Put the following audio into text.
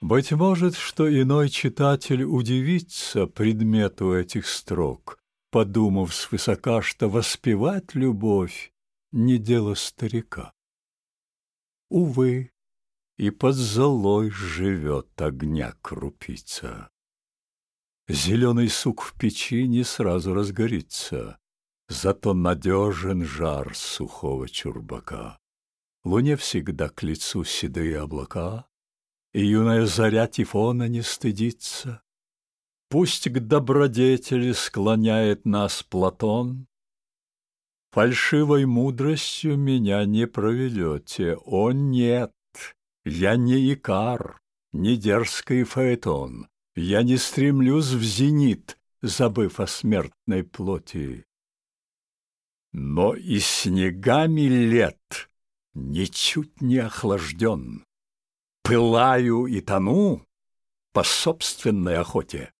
Быть может, что иной читатель удивится предмету этих строк, подумав свысока, что воспевать любовь — не дело старика. Увы, и под золой живет огня крупица. Зеленый сук в печи не сразу разгорится, зато надежен жар сухого чурбака. Луне всегда к лицу седые облака, и юная заря Тифона не стыдится. Пусть к добродетели склоняет нас Платон, Фальшивой мудростью меня не проведете, о нет, я не Икар, не дерзкий Фаэтон, я не стремлюсь в зенит, забыв о смертной плоти. Но и снегами лет ничуть не охлажден пылаю и тону по собственной охоте.